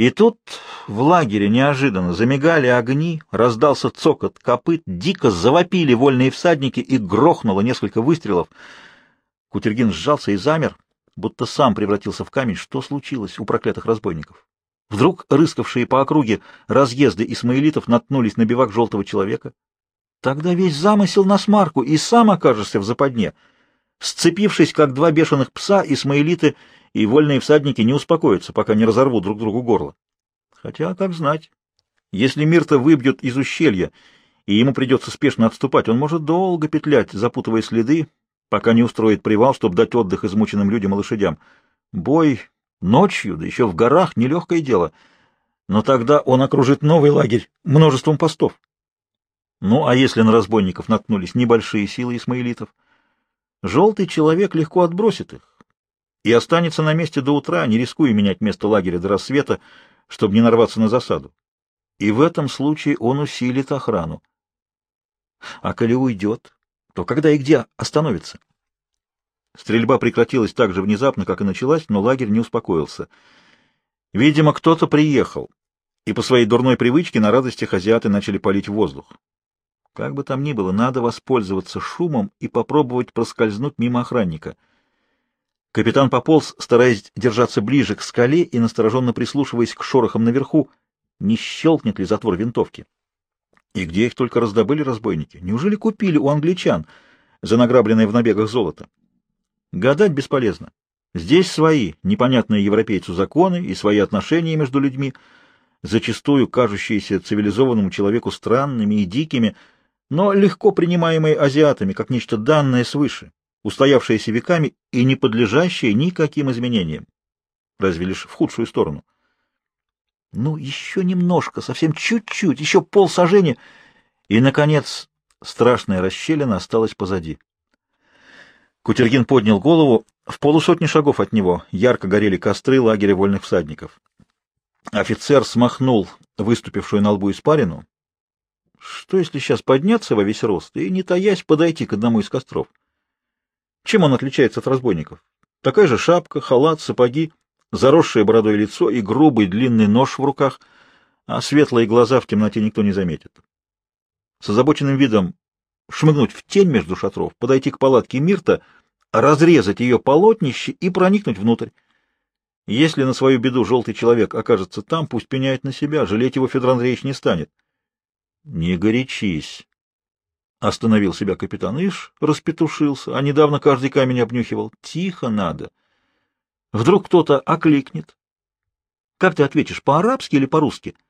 И тут в лагере неожиданно замигали огни, раздался цокот копыт, дико завопили вольные всадники и грохнуло несколько выстрелов. Кутергин сжался и замер, будто сам превратился в камень. Что случилось у проклятых разбойников? Вдруг рыскавшие по округе разъезды исмаилитов наткнулись на бивак желтого человека? Тогда весь замысел на смарку, и сам окажешься в западне. Сцепившись, как два бешеных пса, исмаилиты и вольные всадники не успокоятся, пока не разорвут друг другу горло. Хотя, как знать, если Мирта выбьют из ущелья, и ему придется спешно отступать, он может долго петлять, запутывая следы, пока не устроит привал, чтобы дать отдых измученным людям и лошадям. Бой Ночью, да еще в горах, нелегкое дело. Но тогда он окружит новый лагерь множеством постов. Ну, а если на разбойников наткнулись небольшие силы исмаилитов? Желтый человек легко отбросит их и останется на месте до утра, не рискуя менять место лагеря до рассвета, чтобы не нарваться на засаду. И в этом случае он усилит охрану. А коли уйдет, то когда и где остановится? Стрельба прекратилась так же внезапно, как и началась, но лагерь не успокоился. Видимо, кто-то приехал, и по своей дурной привычке на радостях азиаты начали палить воздух. Как бы там ни было, надо воспользоваться шумом и попробовать проскользнуть мимо охранника. Капитан пополз, стараясь держаться ближе к скале и настороженно прислушиваясь к шорохам наверху, не щелкнет ли затвор винтовки. И где их только раздобыли разбойники? Неужели купили у англичан за награбленное в набегах золото? Гадать бесполезно. Здесь свои, непонятные европейцу законы и свои отношения между людьми, зачастую кажущиеся цивилизованному человеку странными и дикими, но легко принимаемые азиатами как нечто данное свыше, устоявшееся веками и не подлежащее никаким изменениям, разве лишь в худшую сторону. Ну, еще немножко, совсем чуть-чуть, еще полсажения, и, наконец, страшная расщелина осталась позади. Кутергин поднял голову. В полусотни шагов от него ярко горели костры лагеря вольных всадников. Офицер смахнул выступившую на лбу испарину. Что, если сейчас подняться во весь рост и, не таясь, подойти к одному из костров? Чем он отличается от разбойников? Такая же шапка, халат, сапоги, заросшее бородой лицо и грубый длинный нож в руках, а светлые глаза в темноте никто не заметит. С озабоченным видом шмыгнуть в тень между шатров, подойти к палатке Мирта, разрезать ее полотнище и проникнуть внутрь. Если на свою беду желтый человек окажется там, пусть пеняет на себя, жалеть его Федор Андреевич не станет. — Не горячись, — остановил себя капитан. Ишь, распетушился, а недавно каждый камень обнюхивал. Тихо надо. Вдруг кто-то окликнет. Как ты ответишь, по-арабски или по-русски? —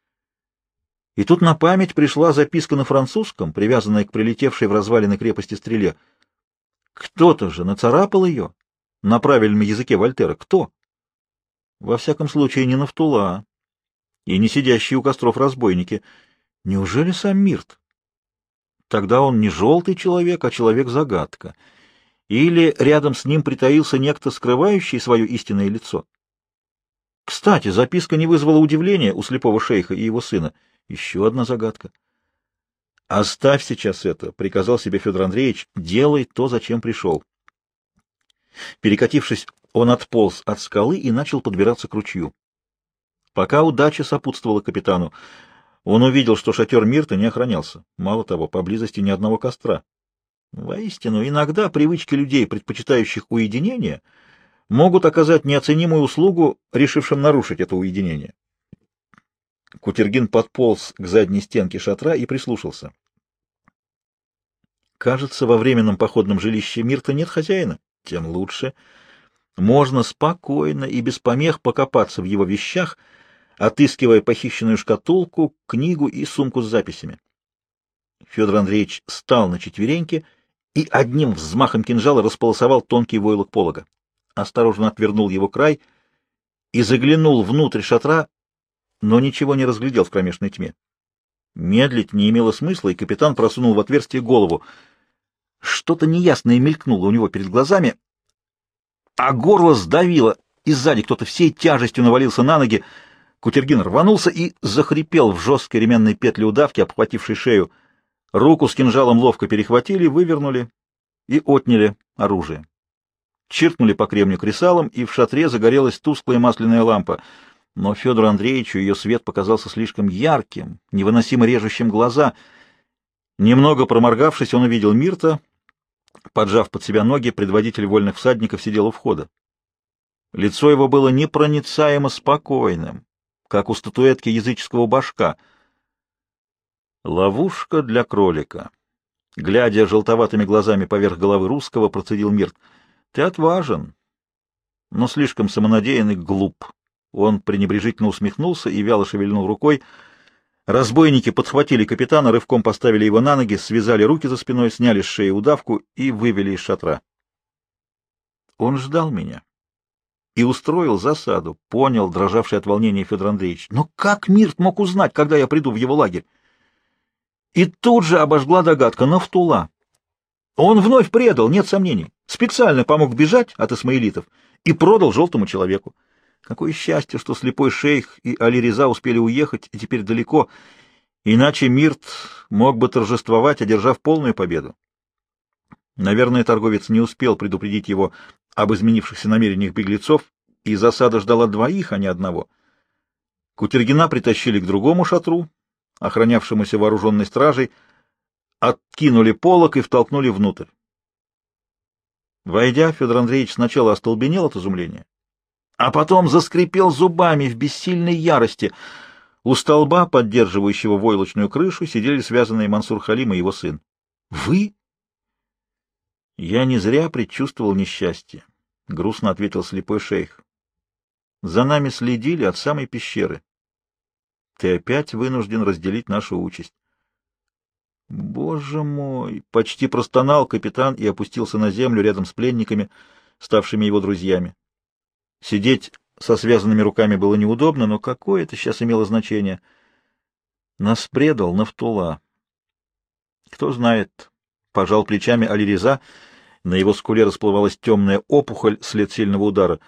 и тут на память пришла записка на французском, привязанная к прилетевшей в развалины крепости стреле. Кто-то же нацарапал ее на правильном языке Вольтера. Кто? Во всяком случае, не Нафтула и не сидящие у костров разбойники. Неужели сам Мирт? Тогда он не желтый человек, а человек-загадка. Или рядом с ним притаился некто, скрывающий свое истинное лицо. Кстати, записка не вызвала удивления у слепого шейха и его сына — еще одна загадка. «Оставь сейчас это», — приказал себе Федор Андреевич, — «делай то, зачем пришел». Перекатившись, он отполз от скалы и начал подбираться к ручью. Пока удача сопутствовала капитану, он увидел, что шатер Мирта не охранялся. Мало того, поблизости ни одного костра. Воистину, иногда привычки людей, предпочитающих уединение, могут оказать неоценимую услугу, решившим нарушить это уединение. Кутергин подполз к задней стенке шатра и прислушался. Кажется, во временном походном жилище Мирта нет хозяина. Тем лучше. Можно спокойно и без помех покопаться в его вещах, отыскивая похищенную шкатулку, книгу и сумку с записями. Федор Андреевич встал на четвереньки и одним взмахом кинжала располосовал тонкий войлок полога. Осторожно отвернул его край и заглянул внутрь шатра, но ничего не разглядел в кромешной тьме. Медлить не имело смысла, и капитан просунул в отверстие голову. Что-то неясное мелькнуло у него перед глазами, а горло сдавило, и сзади кто-то всей тяжестью навалился на ноги. Кутергин рванулся и захрипел в жесткой ременной петле удавки, обхватившей шею. Руку с кинжалом ловко перехватили, вывернули и отняли оружие. Чиркнули по кремню кресалом, и в шатре загорелась тусклая масляная лампа — но Федору Андреевичу ее свет показался слишком ярким, невыносимо режущим глаза. Немного проморгавшись, он увидел Мирта. Поджав под себя ноги, предводитель вольных всадников сидел у входа. Лицо его было непроницаемо спокойным, как у статуэтки языческого башка. Ловушка для кролика. Глядя желтоватыми глазами поверх головы русского, процедил Мирт. — Ты отважен, но слишком самонадеян глуп. Он пренебрежительно усмехнулся и вяло шевельнул рукой. Разбойники подхватили капитана, рывком поставили его на ноги, связали руки за спиной, сняли с шеи удавку и вывели из шатра. Он ждал меня и устроил засаду, понял, дрожавший от волнения Федор Андреевич. Но как Мирт мог узнать, когда я приду в его лагерь? И тут же обожгла догадка Нафтула. Он вновь предал, нет сомнений. Специально помог бежать от исмаилитов и продал желтому человеку. Какое счастье, что слепой шейх и Али-Реза успели уехать и теперь далеко, иначе Мирт мог бы торжествовать, одержав полную победу. Наверное, торговец не успел предупредить его об изменившихся намерениях беглецов, и засада ждала двоих, а не одного. Кутергина притащили к другому шатру, охранявшемуся вооруженной стражей, откинули полок и втолкнули внутрь. Войдя, Федор Андреевич сначала остолбенел от изумления, а потом заскрипел зубами в бессильной ярости. У столба, поддерживающего войлочную крышу, сидели связанные Мансур Халим и его сын. — Вы? — Я не зря предчувствовал несчастье, — грустно ответил слепой шейх. — За нами следили от самой пещеры. Ты опять вынужден разделить нашу участь. Боже мой! Почти простонал капитан и опустился на землю рядом с пленниками, ставшими его друзьями. Сидеть со связанными руками было неудобно, но какое это сейчас имело значение? Нас предал Нафтула. Кто знает, пожал плечами Алиреза, на его скуле расплывалась темная опухоль след сильного удара.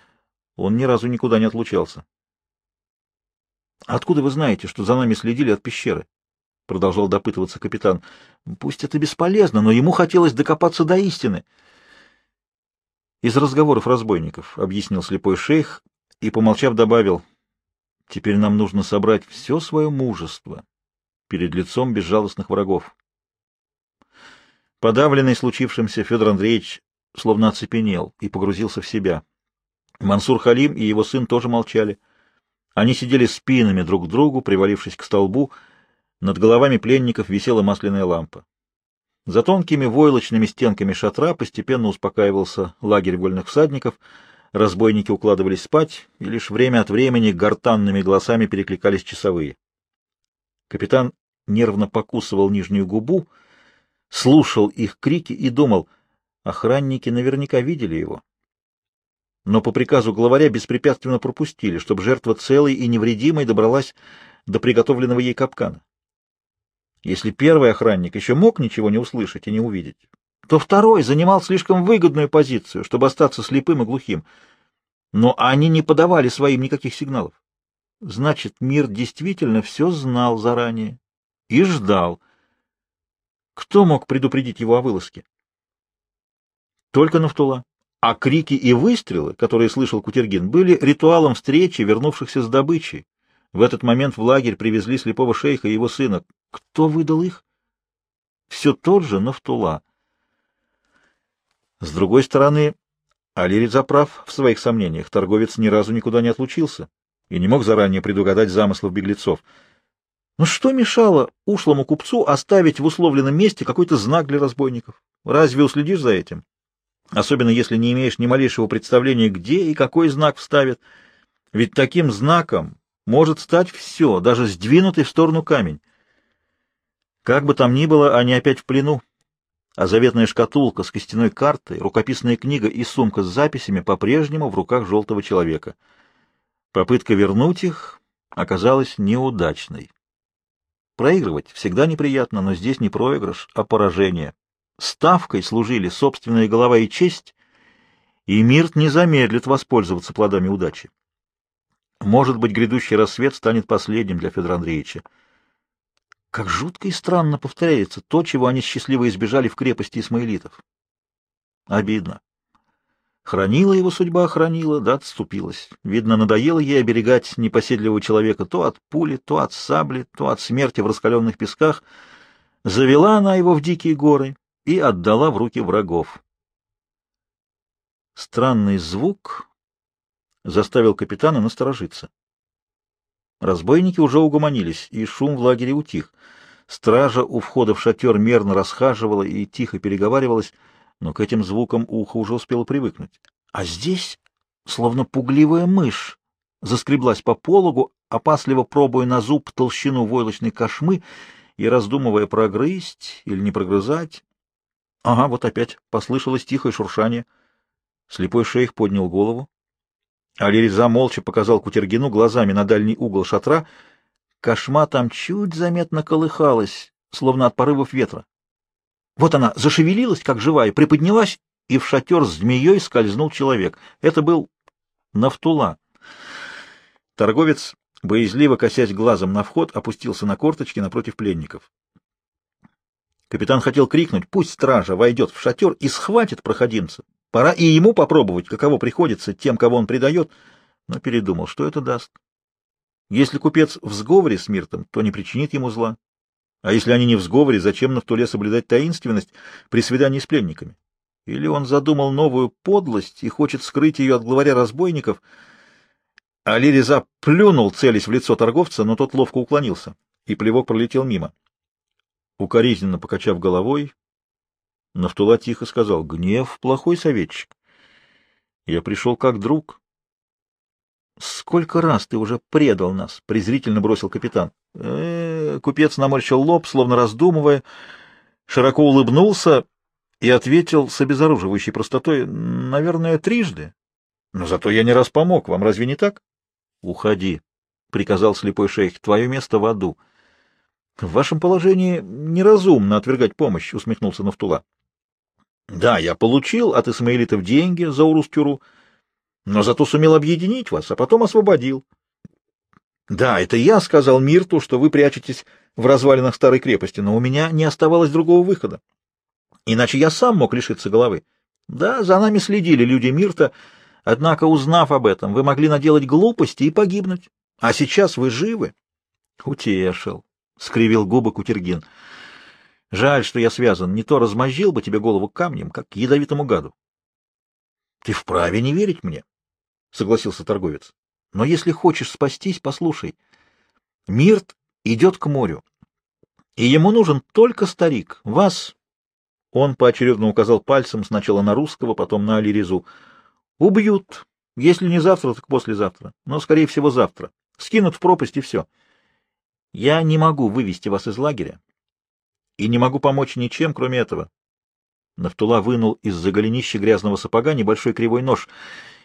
Он ни разу никуда не отлучался. — Откуда вы знаете, что за нами следили от пещеры? — продолжал допытываться капитан. — Пусть это бесполезно, но ему хотелось докопаться до истины. — из разговоров разбойников, — объяснил слепой шейх и, помолчав, добавил, — теперь нам нужно собрать все свое мужество перед лицом безжалостных врагов. Подавленный случившимся, Федор Андреевич словно оцепенел и погрузился в себя. Мансур Халим и его сын тоже молчали. Они сидели спинами друг к другу, привалившись к столбу. Над головами пленников висела масляная лампа. За тонкими войлочными стенками шатра постепенно успокаивался лагерь вольных всадников, разбойники укладывались спать, и лишь время от времени гортанными голосами перекликались часовые. Капитан нервно покусывал нижнюю губу, слушал их крики и думал, охранники наверняка видели его. Но по приказу главаря беспрепятственно пропустили, чтобы жертва целой и невредимой добралась до приготовленного ей капкана. Если первый охранник еще мог ничего не услышать и не увидеть, то второй занимал слишком выгодную позицию, чтобы остаться слепым и глухим. Но они не подавали своим никаких сигналов. Значит, мир действительно все знал заранее и ждал. Кто мог предупредить его о вылазке? Только Нафтула. А крики и выстрелы, которые слышал Кутергин, были ритуалом встречи вернувшихся с добычей. В этот момент в лагерь привезли слепого шейха и его сына. Кто выдал их? Все тот же Нафтула. С другой стороны, Али заправ в своих сомнениях. Торговец ни разу никуда не отлучился и не мог заранее предугадать замыслов беглецов. Но что мешало ушлому купцу оставить в условленном месте какой-то знак для разбойников? Разве уследишь за этим? Особенно если не имеешь ни малейшего представления, где и какой знак вставят. Ведь таким знаком может стать все, даже сдвинутый в сторону камень. Как бы там ни было, они опять в плену, а заветная шкатулка с костяной картой, рукописная книга и сумка с записями по-прежнему в руках желтого человека. Попытка вернуть их оказалась неудачной. Проигрывать всегда неприятно, но здесь не проигрыш, а поражение. Ставкой служили собственная голова и честь, и Мирт не замедлит воспользоваться плодами удачи. Может быть, грядущий рассвет станет последним для Федора Андреевича. Как жутко и странно повторяется то, чего они счастливо избежали в крепости исмаилитов. Обидно. Хранила его судьба, хранила, да отступилась. Видно, надоело ей оберегать непоседливого человека то от пули, то от сабли, то от смерти в раскаленных песках. Завела она его в дикие горы и отдала в руки врагов. Странный звук заставил капитана насторожиться. Разбойники уже угомонились, и шум в лагере утих. Стража у входа в шатер мерно расхаживала и тихо переговаривалась, но к этим звукам ухо уже успело привыкнуть. А здесь, словно пугливая мышь, заскреблась по пологу, опасливо пробуя на зуб толщину войлочной кошмы и раздумывая, прогрызть или не прогрызать. Ага, вот опять послышалось тихое шуршание — Слепой шейх поднял голову. Алириза молча показал Кутергину глазами на дальний угол шатра. Кошма там чуть заметно колыхалась, словно от порывов ветра. Вот она зашевелилась, как живая, приподнялась, и в шатер с змеей скользнул человек. Это был Нафтула. Торговец, боязливо косясь глазом на вход, опустился на корточки напротив пленников. Капитан хотел крикнуть, пусть стража войдет в шатер и схватит проходимца, Пора и ему попробовать, каково приходится тем, кого он предает, но передумал, что это даст. Если купец в сговоре с Миртом, то не причинит ему зла. А если они не в сговоре, зачем на Втуле соблюдать таинственность при свидании с пленниками? Или он задумал новую подлость и хочет скрыть ее от главаря разбойников? Али Реза плюнул, целясь в лицо торговца, но тот ловко уклонился, и плевок пролетел мимо. Укоризненно покачав головой, Нафтула тихо сказал, гнев — плохой советчик. Я пришел как друг. Сколько раз ты уже предал нас? — презрительно бросил капитан. Э -э, купец наморщил лоб, словно раздумывая, широко улыбнулся и ответил с обезоруживающей простотой, наверное, трижды. Но зато я не раз помог вам, разве не так? — Уходи, — приказал слепой шейх, — твое место в аду. — В вашем положении неразумно отвергать помощь, — усмехнулся Нафтула. Да, я получил от исмаилитов деньги за Урус-Тюру, но зато сумел объединить вас, а потом освободил. Да, это я сказал Мирту, что вы прячетесь в развалинах старой крепости, но у меня не оставалось другого выхода. Иначе я сам мог лишиться головы. Да, за нами следили люди Мирта, однако, узнав об этом, вы могли наделать глупости и погибнуть. А сейчас вы живы. — Утешил, — скривил губы Кутергин. Жаль, что я связан. Не то размозжил бы тебе голову камнем, как ядовитому гаду. — Ты вправе не верить мне, — согласился торговец. — Но если хочешь спастись, послушай. Мирт идет к морю, и ему нужен только старик. Вас... Он поочередно указал пальцем сначала на русского, потом на Алиризу. Убьют. Если не завтра, так послезавтра. Но, скорее всего, завтра. Скинут в пропасть, и все. Я не могу вывести вас из лагеря и не могу помочь ничем, кроме этого. Нафтула вынул из-за голенища грязного сапога небольшой кривой нож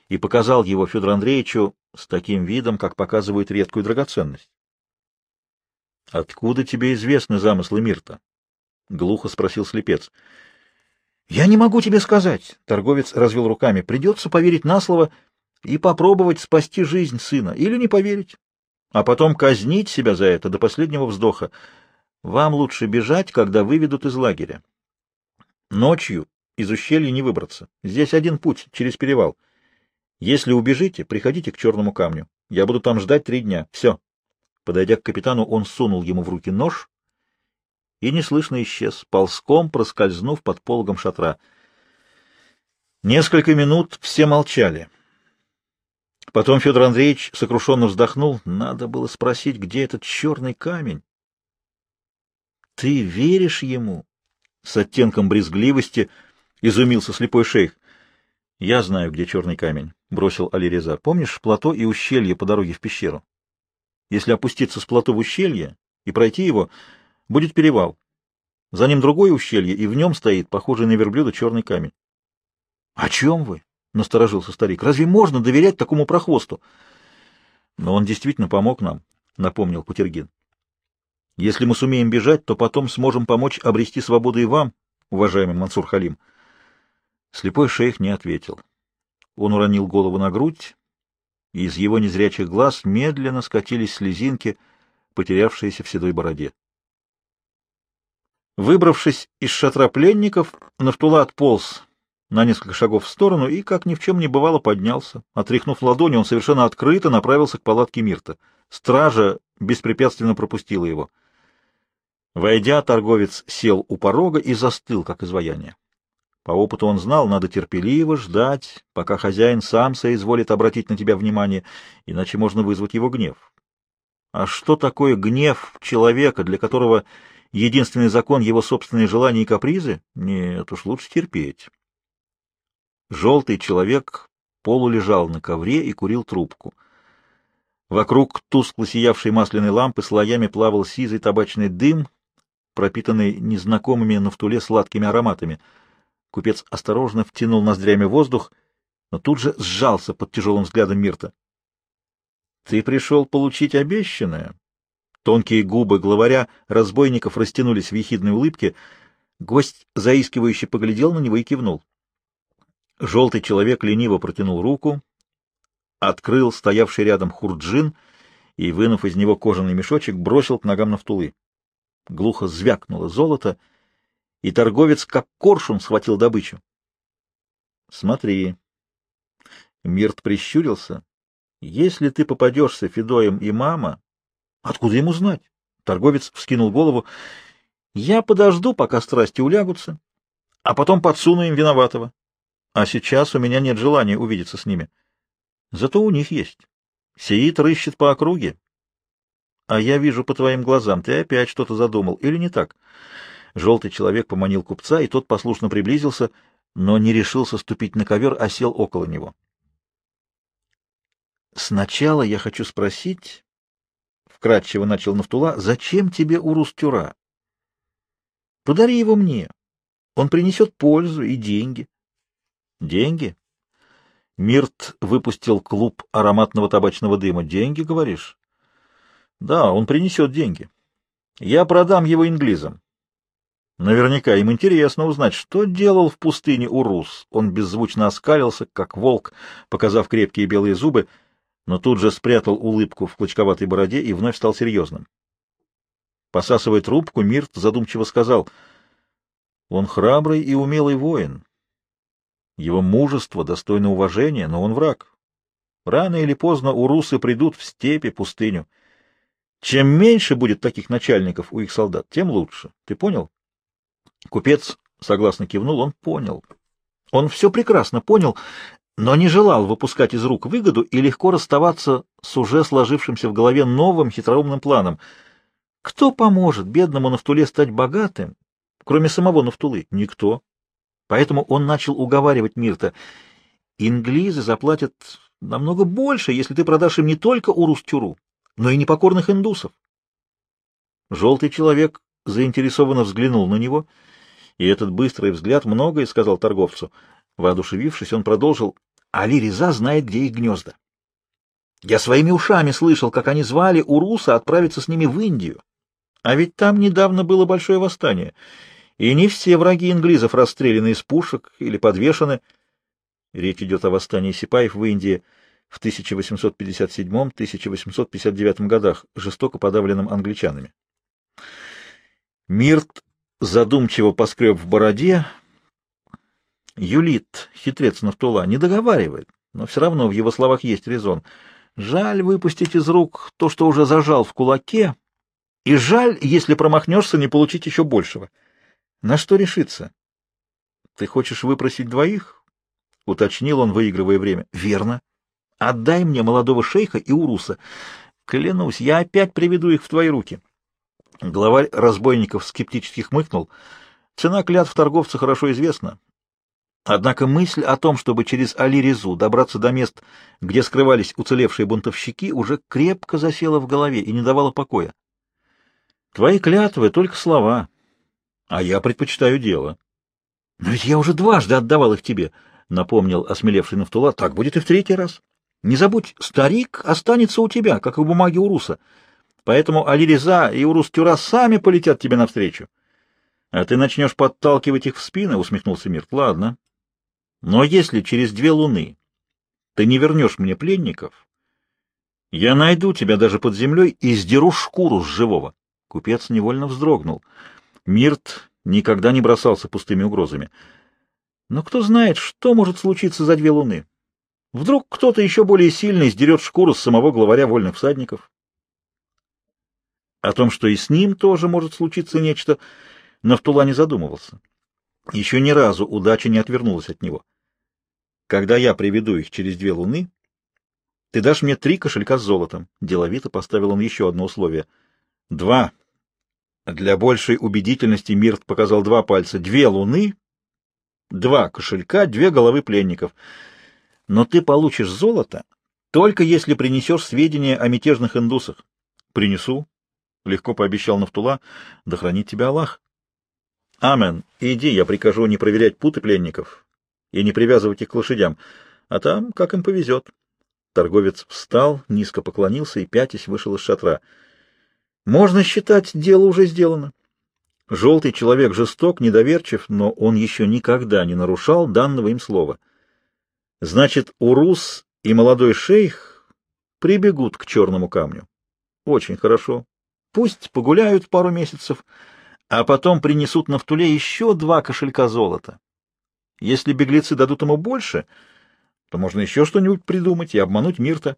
и показал его Федору Андреевичу с таким видом, как показывают редкую драгоценность. — Откуда тебе известны замыслы Мирта? — глухо спросил слепец. — Я не могу тебе сказать, — торговец развел руками. — Придется поверить на слово и попробовать спасти жизнь сына, или не поверить, а потом казнить себя за это до последнего вздоха. Вам лучше бежать, когда выведут из лагеря. Ночью из ущелья не выбраться. Здесь один путь, через перевал. Если убежите, приходите к черному камню. Я буду там ждать три дня. Все. Подойдя к капитану, он сунул ему в руки нож и неслышно исчез, ползком проскользнув под пологом шатра. Несколько минут все молчали. Потом Федор Андреевич сокрушенно вздохнул. Надо было спросить, где этот черный камень. Ты веришь ему? С оттенком брезгливости изумился слепой шейх. Я знаю, где черный камень, бросил Алиреза. Помнишь плато и ущелье по дороге в пещеру? Если опуститься с плато в ущелье и пройти его, будет перевал. За ним другое ущелье, и в нем стоит, похожий на верблюда, черный камень. — О чем вы? — насторожился старик. — Разве можно доверять такому прохвосту? — Но он действительно помог нам, — напомнил Кутергин. Если мы сумеем бежать, то потом сможем помочь обрести свободу и вам, уважаемый Мансур Халим. Слепой шейх не ответил. Он уронил голову на грудь, и из его незрячих глаз медленно скатились слезинки, потерявшиеся в седой бороде. Выбравшись из шатра пленников, Нафтула отполз на несколько шагов в сторону и, как ни в чем не бывало, поднялся. Отряхнув ладони, он совершенно открыто направился к палатке Мирта. Стража беспрепятственно пропустила его. Войдя, торговец сел у порога и застыл, как изваяние. По опыту он знал, надо терпеливо ждать, пока хозяин сам соизволит обратить на тебя внимание, иначе можно вызвать его гнев. А что такое гнев человека, для которого единственный закон — его собственные желания и капризы? Нет, уж лучше терпеть. Желтый человек полулежал на ковре и курил трубку. Вокруг тускло сиявшей масляной лампы слоями плавал сизый табачный дым, пропитанный незнакомыми на втуле сладкими ароматами — Купец осторожно втянул ноздрями воздух, но тут же сжался под тяжелым взглядом Мирта. — Ты пришел получить обещанное? Тонкие губы главаря разбойников растянулись в ехидной улыбке. Гость заискивающе поглядел на него и кивнул. Желтый человек лениво протянул руку, открыл стоявший рядом хурджин и, вынув из него кожаный мешочек, бросил к ногам Нафтулы. Глухо звякнуло золото — и торговец как коршун схватил добычу. — Смотри. Мирт прищурился. — Если ты попадешься Федоем и мама... Откуда ему знать? Торговец вскинул голову. — Я подожду, пока страсти улягутся, а потом подсуну им виноватого. А сейчас у меня нет желания увидеться с ними. Зато у них есть. Сеид рыщет по округе. А я вижу по твоим глазам, ты опять что-то задумал, или не так? — Желтый человек поманил купца, и тот послушно приблизился, но не решился ступить на ковер, а сел около него. «Сначала я хочу спросить...» — вкратчиво начал Нафтула, — «зачем тебе Урус-Тюра? Подари его мне. Он принесет пользу и деньги». «Деньги?» Мирт выпустил клуб ароматного табачного дыма. «Деньги, говоришь?» «Да, он принесет деньги. Я продам его инглизам. Наверняка им интересно узнать, что делал в пустыне Урус. Он беззвучно оскалился, как волк, показав крепкие белые зубы, но тут же спрятал улыбку в клочковатой бороде и вновь стал серьезным. Посасывая трубку, Мирт задумчиво сказал, «Он храбрый и умелый воин. Его мужество достойно уважения, но он враг. Рано или поздно урусы придут в степи, пустыню. Чем меньше будет таких начальников у их солдат, тем лучше. Ты понял?» Купец согласно кивнул, он понял. Он все прекрасно понял, но не желал выпускать из рук выгоду и легко расставаться с уже сложившимся в голове новым хитроумным планом. Кто поможет бедному Нафтуле стать богатым, кроме самого Нафтулы? Никто. Поэтому он начал уговаривать Мирта. Инглизы заплатят намного больше, если ты продашь им не только Урус-Тюру, но и непокорных индусов. Желтый человек заинтересованно взглянул на него — и этот быстрый взгляд многое сказал торговцу. Воодушевившись, он продолжил, «Али Реза знает, где их гнезда. Я своими ушами слышал, как они звали Уруса отправиться с ними в Индию. А ведь там недавно было большое восстание, и не все враги инглизов расстреляны из пушек или подвешены. Речь идет о восстании сипаев в Индии в 1857-1859 годах, жестоко подавленном англичанами. Мирт задумчиво поскреб в бороде. Юлит, хитрец Нафтула, не договаривает, но все равно в его словах есть резон. Жаль выпустить из рук то, что уже зажал в кулаке, и жаль, если промахнешься, не получить еще большего. На что решиться? Ты хочешь выпросить двоих? — уточнил он, выигрывая время. — Верно. Отдай мне молодого шейха и уруса. Клянусь, я опять приведу их в твои руки. Главарь разбойников скептически хмыкнул. Цена клятв торговца хорошо известна. Однако мысль о том, чтобы через Али-Резу добраться до мест, где скрывались уцелевшие бунтовщики, уже крепко засела в голове и не давала покоя. Твои клятвы — только слова, а я предпочитаю дело. Но ведь я уже дважды отдавал их тебе, — напомнил осмелевший Нафтула. Так будет и в третий раз. Не забудь, старик останется у тебя, как и бумаги у Руса. Поэтому Алириза и Урус-Тюра сами полетят тебе навстречу. А ты начнешь подталкивать их в спины, — усмехнулся Мирт. Ладно. Но если через две луны ты не вернешь мне пленников, я найду тебя даже под землей и сдеру шкуру с живого. Купец невольно вздрогнул. Мирт никогда не бросался пустыми угрозами. Но кто знает, что может случиться за две луны. Вдруг кто-то еще более сильный сдерет шкуру с самого главаря вольных всадников. О том, что и с ним тоже может случиться нечто, Нафтула не задумывался. Еще ни разу удача не отвернулась от него. Когда я приведу их через две луны, ты дашь мне три кошелька с золотом. Деловито поставил он еще одно условие. Два. Для большей убедительности Мирт показал два пальца. Две луны, два кошелька, две головы пленников. Но ты получишь золото, только если принесешь сведения о мятежных индусах. Принесу, — легко пообещал Нафтула, — да хранит тебя Аллах. Амен. Иди, я прикажу не проверять путы пленников и не привязывать их к лошадям, а там, как им повезет. Торговец встал, низко поклонился и, пятясь, вышел из шатра. Можно считать, дело уже сделано. Желтый человек жесток, недоверчив, но он еще никогда не нарушал данного им слова. Значит, Урус и молодой шейх прибегут к черному камню. Очень хорошо. Пусть погуляют пару месяцев, а потом принесут на втуле еще два кошелька золота. Если беглецы дадут ему больше, то можно еще что-нибудь придумать и обмануть Мирта.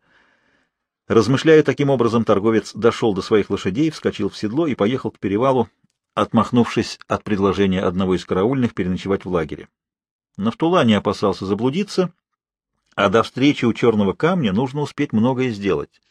Размышляя таким образом, торговец дошел до своих лошадей, вскочил в седло и поехал к перевалу, отмахнувшись от предложения одного из караульных переночевать в лагере. Нафтула не опасался заблудиться, а до встречи у черного камня нужно успеть многое сделать.